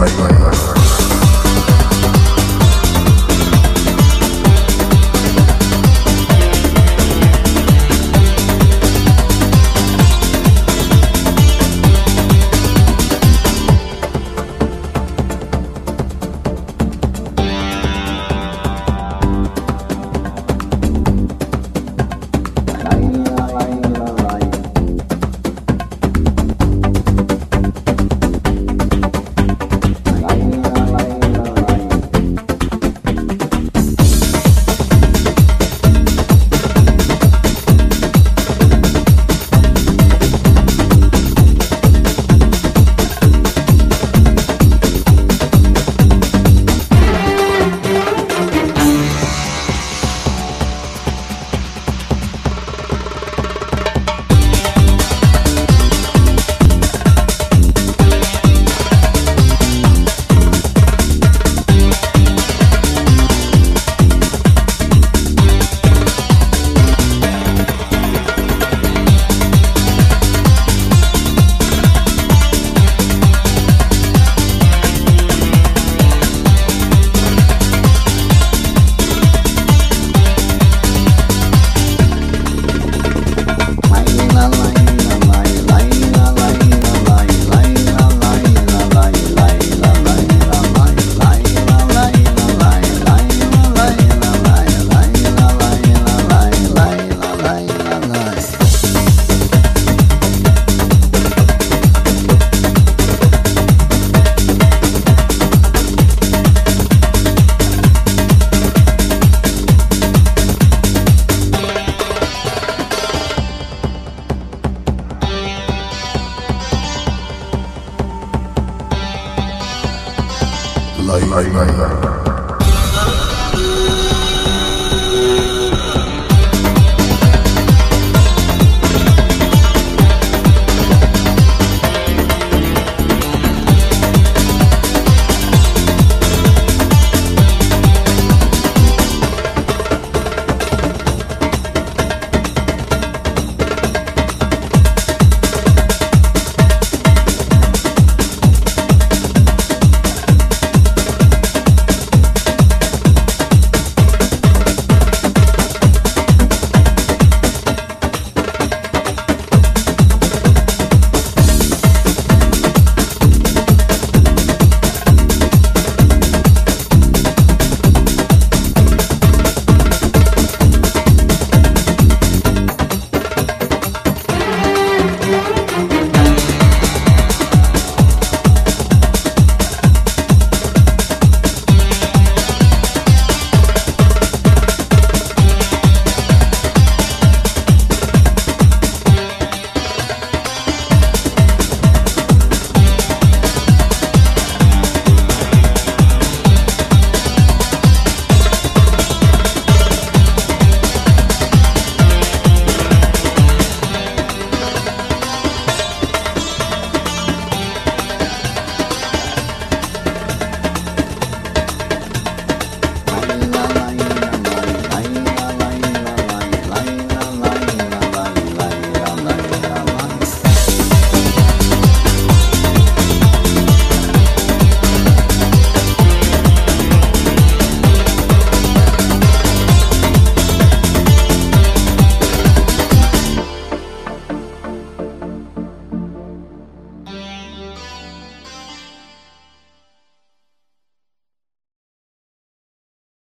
はいはいはい。ない。ないないない